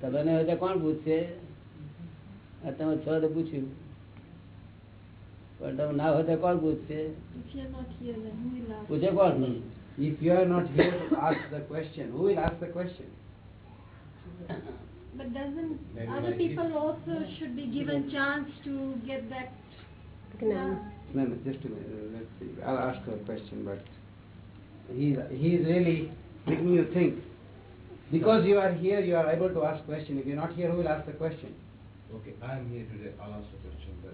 ખબર નહીં હોય તો કોણ પૂછશે આ તમે છો તો પૂછ્યું પણ તમે ના હોય તો કોણ પૂછશે If you're not here, then who will ask? પૂછે કોણ If you are not here to ask the question, who will ask the question? But doesn't Maybe other like people also should be given chance to get that? Gnana. No, no, just a minute. Let's see. I'll ask her a question, but he he is really making you think. Because you are here, you are able to ask question. If you're not here, who will ask the question? Okay, I am here today, I'll ask the question, but